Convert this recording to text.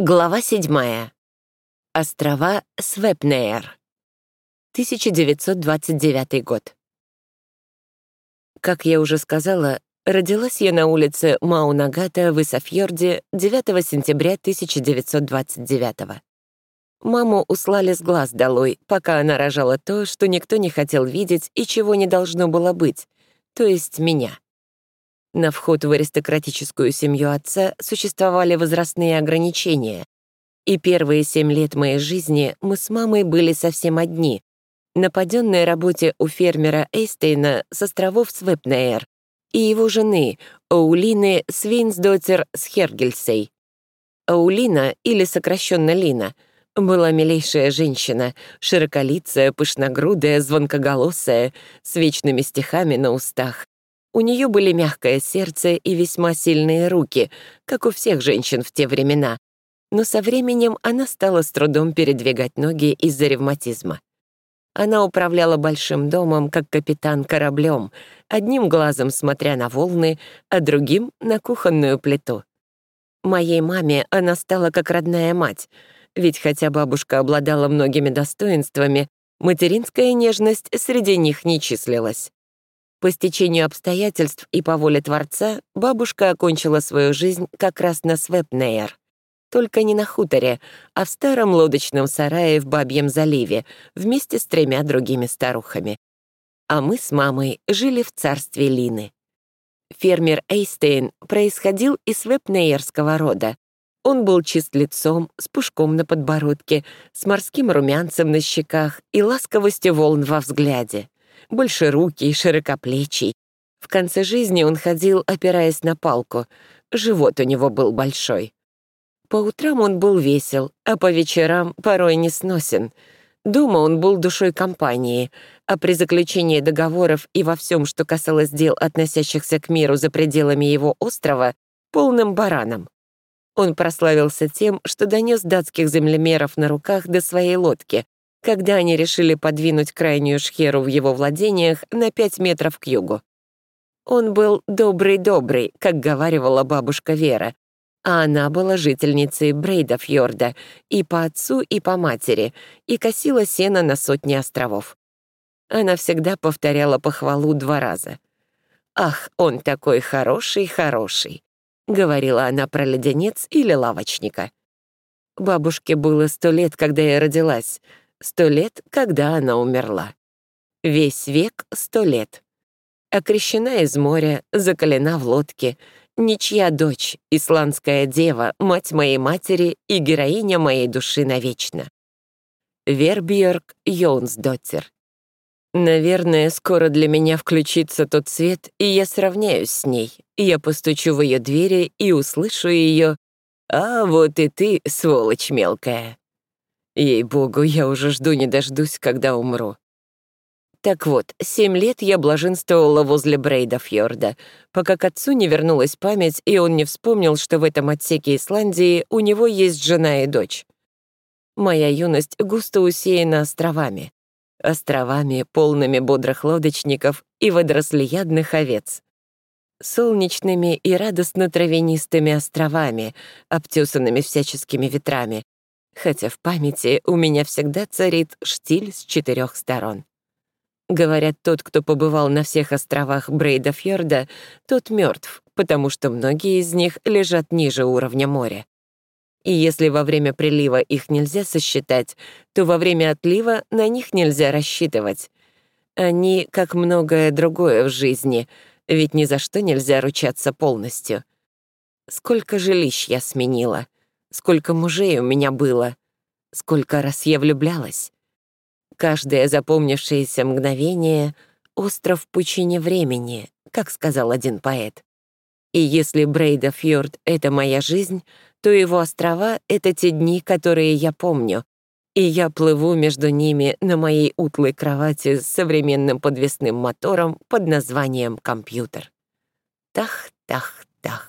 Глава седьмая. Острова Свепнеер. 1929 год. Как я уже сказала, родилась я на улице Маунагата в Исафьорде 9 сентября 1929 Маму услали с глаз долой, пока она рожала то, что никто не хотел видеть и чего не должно было быть, то есть меня. На вход в аристократическую семью отца существовали возрастные ограничения, и первые семь лет моей жизни мы с мамой были совсем одни, на паденной работе у фермера Эйстейна с островов Свепнеер и его жены Оулины Свинсдотер Схергельсей. Аулина, или сокращенно Лина, была милейшая женщина, широколицая, пышногрудая, звонкоголосая, с вечными стихами на устах, у нее были мягкое сердце и весьма сильные руки, как у всех женщин в те времена. Но со временем она стала с трудом передвигать ноги из-за ревматизма. Она управляла большим домом, как капитан кораблем, одним глазом смотря на волны, а другим — на кухонную плиту. Моей маме она стала как родная мать, ведь хотя бабушка обладала многими достоинствами, материнская нежность среди них не числилась. По стечению обстоятельств и по воле Творца бабушка окончила свою жизнь как раз на Свепнейр. Только не на хуторе, а в старом лодочном сарае в Бабьем заливе вместе с тремя другими старухами. А мы с мамой жили в царстве Лины. Фермер Эйстейн происходил из свепнейерского рода. Он был чист лицом, с пушком на подбородке, с морским румянцем на щеках и ласковостью волн во взгляде большерукий, широкоплечий. В конце жизни он ходил, опираясь на палку. Живот у него был большой. По утрам он был весел, а по вечерам порой не сносен. Дома он был душой компании, а при заключении договоров и во всем, что касалось дел, относящихся к миру за пределами его острова, полным бараном. Он прославился тем, что донес датских землемеров на руках до своей лодки, когда они решили подвинуть крайнюю шхеру в его владениях на пять метров к югу. Он был добрый-добрый, как говаривала бабушка Вера, а она была жительницей Брейдафьорда и по отцу, и по матери, и косила сено на сотни островов. Она всегда повторяла похвалу два раза. «Ах, он такой хороший-хороший», — говорила она про леденец или лавочника. Бабушке было сто лет, когда я родилась, Сто лет, когда она умерла. Весь век — сто лет. Окрещена из моря, закалена в лодке, ничья дочь, исландская дева, мать моей матери и героиня моей души навечно. Вербьерк Йонсдоттер. Наверное, скоро для меня включится тот свет, и я сравняюсь с ней. Я постучу в ее двери и услышу ее «А вот и ты, сволочь мелкая». Ей-богу, я уже жду не дождусь, когда умру. Так вот, семь лет я блаженствовала возле Брейда-фьорда, пока к отцу не вернулась память, и он не вспомнил, что в этом отсеке Исландии у него есть жена и дочь. Моя юность густо усеяна островами. Островами, полными бодрых лодочников и водорослеядных овец. Солнечными и радостно-травянистыми островами, обтесанными всяческими ветрами, хотя в памяти у меня всегда царит штиль с четырех сторон. Говорят, тот, кто побывал на всех островах Брейдафьорда, тот мертв, потому что многие из них лежат ниже уровня моря. И если во время прилива их нельзя сосчитать, то во время отлива на них нельзя рассчитывать. Они, как многое другое в жизни, ведь ни за что нельзя ручаться полностью. Сколько жилищ я сменила — сколько мужей у меня было, сколько раз я влюблялась. Каждое запомнившееся мгновение — остров в пучине времени, как сказал один поэт. И если Брейда Фьорд — это моя жизнь, то его острова — это те дни, которые я помню, и я плыву между ними на моей утлой кровати с современным подвесным мотором под названием «компьютер». Тах, тах, тах.